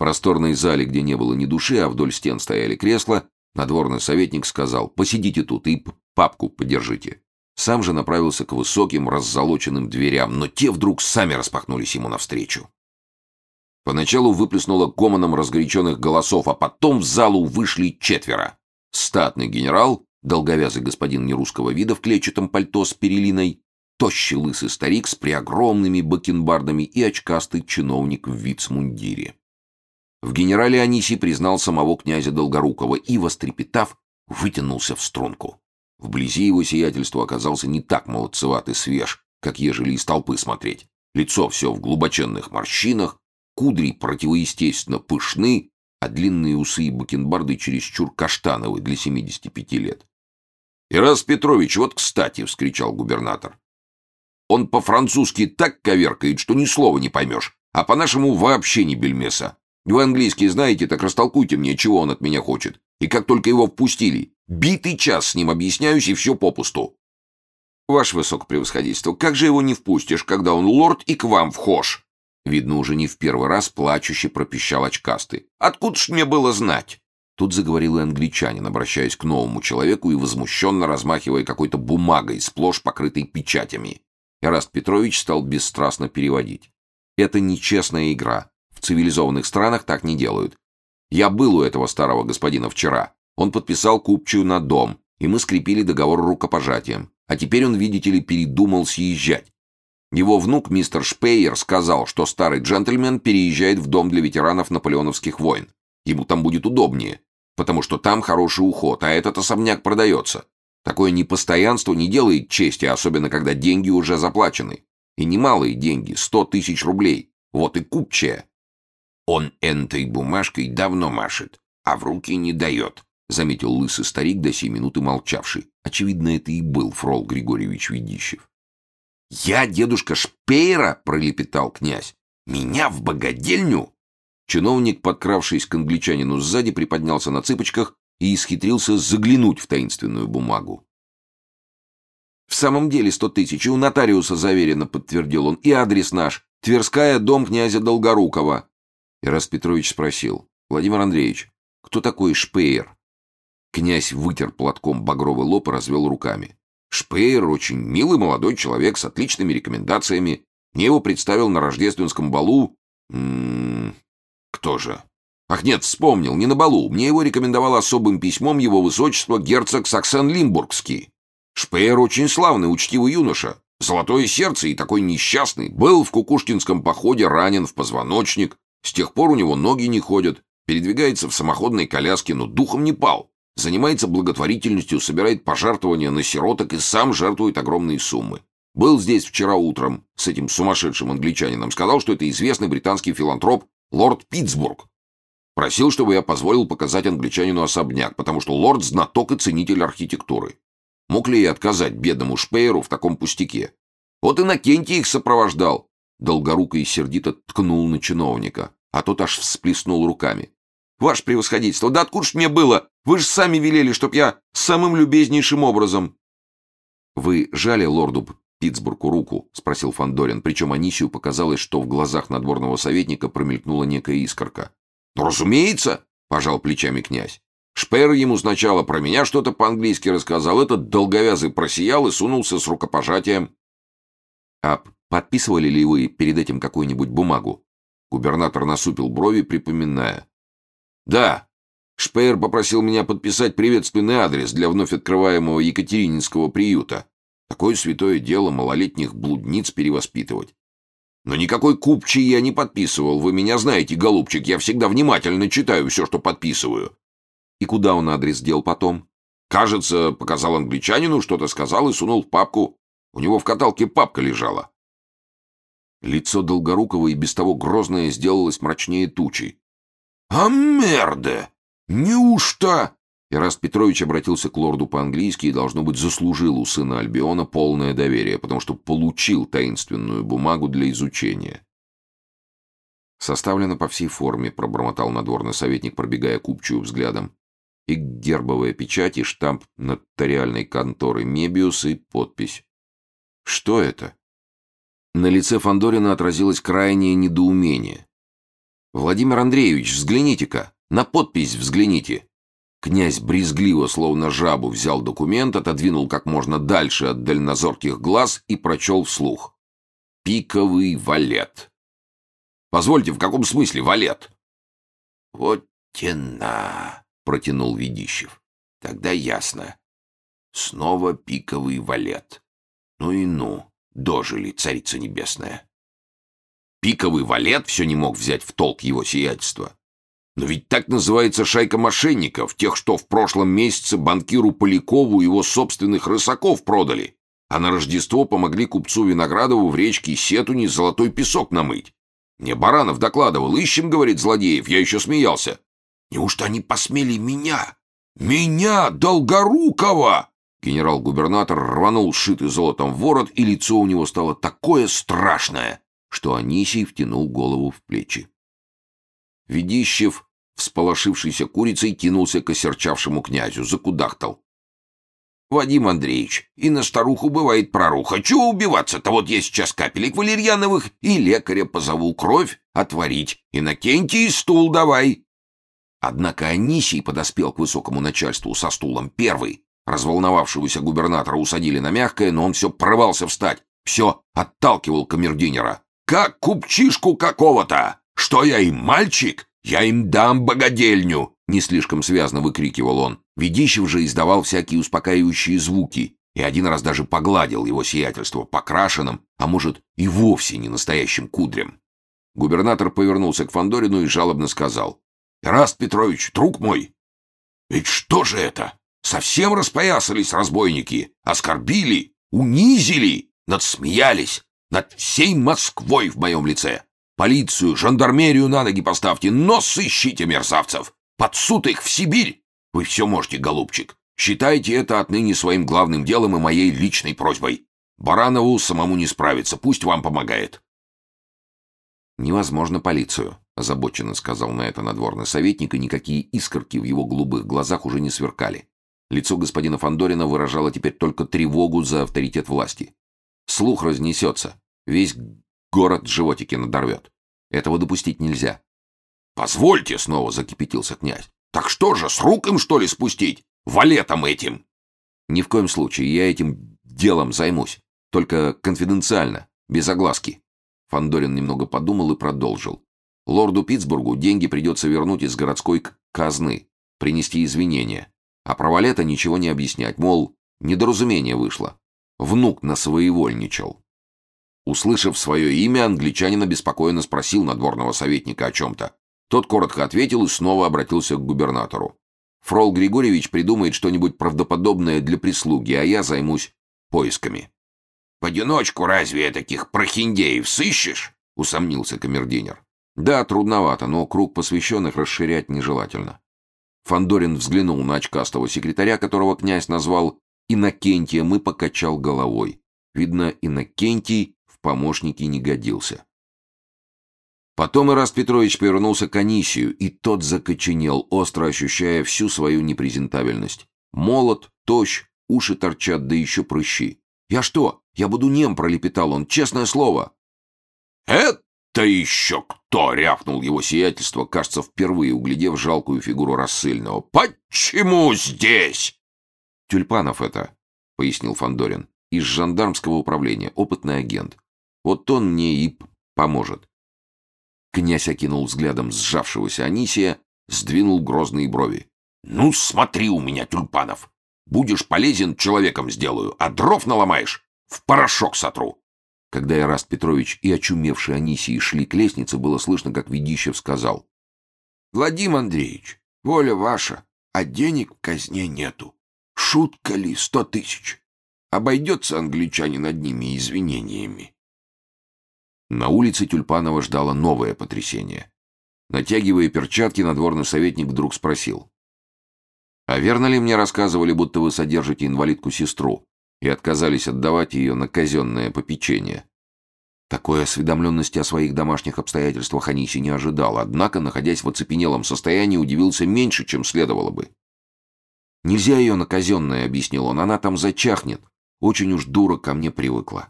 просторной зале, где не было ни души, а вдоль стен стояли кресла, надворный советник сказал «посидите тут и папку подержите». Сам же направился к высоким раззолоченным дверям, но те вдруг сами распахнулись ему навстречу. Поначалу выплеснуло гомоном разгоряченных голосов, а потом в залу вышли четверо. Статный генерал, долговязый господин нерусского вида в клетчатом пальто с перелиной, тощий лысый старик с преогромными бакенбардами и очкастый чиновник в вицмундире. В генерале Аниси признал самого князя Долгорукова и, вострепетав, вытянулся в струнку. Вблизи его сиятельство оказался не так молодцеват и свеж, как ежели из толпы смотреть. Лицо все в глубоченных морщинах, кудри противоестественно пышны, а длинные усы и бакенбарды чересчур каштановые для 75 лет. «Ирас Петрович, вот кстати!» — вскричал губернатор. «Он по-французски так коверкает, что ни слова не поймешь, а по-нашему вообще не бельмеса. Вы английский знаете, так растолкуйте мне, чего он от меня хочет. И как только его впустили, битый час с ним объясняюсь, и все попусту». «Ваше высокопревосходительство, как же его не впустишь, когда он лорд и к вам вхож?» Видно, уже не в первый раз плачуще пропищал очкастый. «Откуда ж мне было знать?» Тут заговорил и англичанин, обращаясь к новому человеку и возмущенно размахивая какой-то бумагой, сплошь покрытой печатями. Эраст Петрович стал бесстрастно переводить. «Это нечестная игра. Цивилизованных странах так не делают. Я был у этого старого господина вчера. Он подписал купчую на дом, и мы скрепили договор рукопожатием. А теперь он, видите ли, передумал съезжать. Его внук, мистер Шпейер, сказал, что старый джентльмен переезжает в дом для ветеранов наполеоновских войн. Ему там будет удобнее, потому что там хороший уход, а этот особняк продается. Такое непостоянство не делает чести, особенно когда деньги уже заплачены. И немалые деньги, сто тысяч рублей. Вот и купчая. Он энтой бумажкой давно машет, а в руки не дает, заметил лысый старик, до сей минуты молчавший. Очевидно, это и был Фрол Григорьевич Ведищев. «Я дедушка Шпейра?» — пролепетал князь. «Меня в богадельню?» Чиновник, подкравшись к англичанину сзади, приподнялся на цыпочках и исхитрился заглянуть в таинственную бумагу. «В самом деле сто тысяч, и у нотариуса заверено», — подтвердил он, — «и адрес наш. Тверская, дом князя Долгорукова». Ирас Петрович спросил. «Владимир Андреевич, кто такой Шпеер?» Князь вытер платком багровый лоб и развел руками. Шпеер очень милый молодой человек с отличными рекомендациями. Мне его представил на рождественском балу... М -м кто же? Ах нет, вспомнил, не на балу. Мне его рекомендовал особым письмом его высочество герцог Саксен-Лимбургский. Шпеер очень славный, учтивый юноша. Золотое сердце и такой несчастный. Был в Кукушкинском походе ранен в позвоночник. С тех пор у него ноги не ходят. Передвигается в самоходной коляске, но духом не пал. Занимается благотворительностью, собирает пожертвования на сироток и сам жертвует огромные суммы. Был здесь вчера утром с этим сумасшедшим англичанином. Сказал, что это известный британский филантроп лорд Питтсбург. Просил, чтобы я позволил показать англичанину особняк, потому что лорд знаток и ценитель архитектуры. Мог ли я отказать бедному Шпейеру в таком пустяке? Вот и Накентий их сопровождал. Долгоруко и сердито ткнул на чиновника, а тот аж всплеснул руками. «Ваше превосходительство, да откуда ж мне было? Вы же сами велели, чтоб я самым любезнейшим образом...» «Вы жали лорду Питтсбургу руку?» — спросил Фандорин, причем Анисию показалось, что в глазах надворного советника промелькнула некая искорка. «Ну, разумеется!» — пожал плечами князь. Шпер ему сначала про меня что-то по-английски рассказал, этот долговязый просиял и сунулся с рукопожатием. «А подписывали ли вы перед этим какую-нибудь бумагу?» Губернатор насупил брови, припоминая. Да. Шпеер попросил меня подписать приветственный адрес для вновь открываемого Екатерининского приюта. Такое святое дело малолетних блудниц перевоспитывать. Но никакой купчий я не подписывал. Вы меня знаете, голубчик, я всегда внимательно читаю все, что подписываю. И куда он адрес дел потом? Кажется, показал англичанину, что-то сказал и сунул в папку. У него в каталке папка лежала. Лицо Долгорукова и без того грозное сделалось мрачнее тучи. «А мерде! Неужто?» Ираст Петрович обратился к лорду по-английски и, должно быть, заслужил у сына Альбиона полное доверие, потому что получил таинственную бумагу для изучения. «Составлено по всей форме», — пробормотал надворный советник, пробегая купчую взглядом. «И гербовая печать, и штамп нотариальной конторы Мебиус, и подпись». «Что это?» На лице Фандорина отразилось крайнее недоумение. Владимир Андреевич, взгляните-ка, на подпись взгляните. Князь брезгливо, словно жабу, взял документ, отодвинул как можно дальше от дальнозорких глаз и прочел вслух. «Пиковый валет». «Позвольте, в каком смысле валет?» «Вот тена», — протянул Ведищев. «Тогда ясно. Снова пиковый валет. Ну и ну, дожили, царица небесная». Пиковый валет все не мог взять в толк его сиятельства. Но ведь так называется шайка мошенников, тех, что в прошлом месяце банкиру Полякову его собственных рысаков продали, а на Рождество помогли купцу Виноградову в речке Сетуни золотой песок намыть. Мне Баранов докладывал, ищем, говорит, злодеев, я еще смеялся. Неужто они посмели меня? Меня, Долгорукова! Генерал-губернатор рванул сшитый золотом ворот, и лицо у него стало такое страшное, что Анисий втянул голову в плечи. Ведищев, всполошившийся курицей, кинулся к осерчавшему князю, закудахтал. «Вадим Андреевич, и на старуху бывает проруха. Чего убиваться-то? Вот я сейчас капелек валерьяновых и лекаря позову кровь отварить. Иннокентий, стул давай!» Однако Анисий подоспел к высокому начальству со стулом первый. Разволновавшегося губернатора усадили на мягкое, но он все прорывался встать, все отталкивал камердинера. Как купчишку какого-то! Что я им, мальчик? Я им дам богадельню!» Не слишком связно выкрикивал он. Ведищев же издавал всякие успокаивающие звуки, и один раз даже погладил его сиятельство покрашенным, а может и вовсе не настоящим кудрем. Губернатор повернулся к Фандорину и жалобно сказал. «Раст Петрович, друг мой, ведь что же это? Совсем распоясались разбойники, оскорбили, унизили, надсмеялись, над всей Москвой в моем лице. Полицию, жандармерию на ноги поставьте, но сыщите мерзавцев. Под суд их в Сибирь. Вы все можете, голубчик. Считайте это отныне своим главным делом и моей личной просьбой. Баранову самому не справиться, пусть вам помогает. Невозможно полицию, озабоченно сказал на это надворный советник, и никакие искорки в его голубых глазах уже не сверкали. Лицо господина Фандорина выражало теперь только тревогу за авторитет власти. Слух разнесется. Весь город животики надорвет. Этого допустить нельзя. «Позвольте!» — снова закипятился князь. «Так что же, с рук им, что ли, спустить? Валетом этим!» «Ни в коем случае, я этим делом займусь. Только конфиденциально, без огласки». Фандорин немного подумал и продолжил. «Лорду Питтсбургу деньги придется вернуть из городской казны, принести извинения. А про Валета ничего не объяснять, мол, недоразумение вышло. Внук насвоевольничал. Услышав свое имя, англичанин обеспокоенно спросил надворного советника о чем-то. Тот коротко ответил и снова обратился к губернатору. «Фрол Григорьевич придумает что-нибудь правдоподобное для прислуги, а я займусь поисками». «В одиночку разве таких прохиндеев сыщешь?» — усомнился камердинер. «Да, трудновато, но круг посвященных расширять нежелательно». Фандорин взглянул на очкастого секретаря, которого князь назвал Иннокентием и покачал головой. Видно, Иннокентий в помощники не годился. Потом Ираст Петрович повернулся к Анисию, и тот закоченел, остро ощущая всю свою непрезентабельность. Молот, тощ, уши торчат, да еще прыщи. «Я что? Я буду нем», — пролепетал он, — «честное слово». «Это еще кто?» — рявкнул его сиятельство, кажется, впервые углядев жалкую фигуру рассыльного. «Почему здесь?» «Тюльпанов это», — пояснил Фандорин, — «из жандармского управления, опытный агент. Вот он мне и поможет». Князь окинул взглядом сжавшегося Анисия, сдвинул грозные брови. «Ну, смотри у меня, Тюльпанов! Будешь полезен, человеком сделаю, а дров наломаешь, в порошок сотру!» Когда Ираст Петрович и очумевший Анисий шли к лестнице, было слышно, как Ведищев сказал. «Владимир Андреевич, воля ваша, а денег в казне нету. Шутка ли сто тысяч? Обойдется англичанин над ними извинениями. На улице Тюльпанова ждало новое потрясение. Натягивая перчатки, надворный советник вдруг спросил. «А верно ли мне рассказывали, будто вы содержите инвалидку-сестру и отказались отдавать ее на казенное попечение?» Такой осведомленности о своих домашних обстоятельствах Аниси не ожидал, однако, находясь в оцепенелом состоянии, удивился меньше, чем следовало бы. «Нельзя ее на казенное», — объяснил он, — «она там зачахнет. Очень уж дура ко мне привыкла».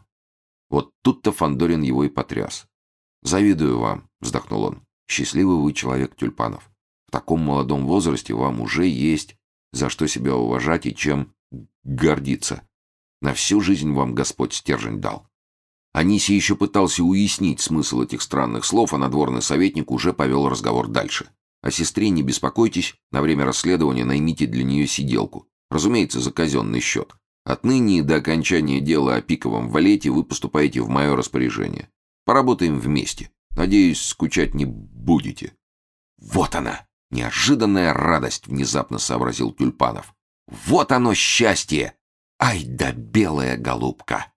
Вот тут-то Фандорин его и потряс. «Завидую вам», — вздохнул он. Счастливый вы человек, Тюльпанов. В таком молодом возрасте вам уже есть за что себя уважать и чем гордиться. На всю жизнь вам Господь стержень дал. Аниси еще пытался уяснить смысл этих странных слов, а надворный советник уже повел разговор дальше. О сестре не беспокойтесь, на время расследования наймите для нее сиделку. Разумеется, за казенный счет. Отныне до окончания дела о пиковом валете вы поступаете в мое распоряжение. Поработаем вместе. Надеюсь, скучать не будете. Вот она, неожиданная радость, внезапно сообразил Тюльпанов. Вот оно счастье! Ай да белая голубка!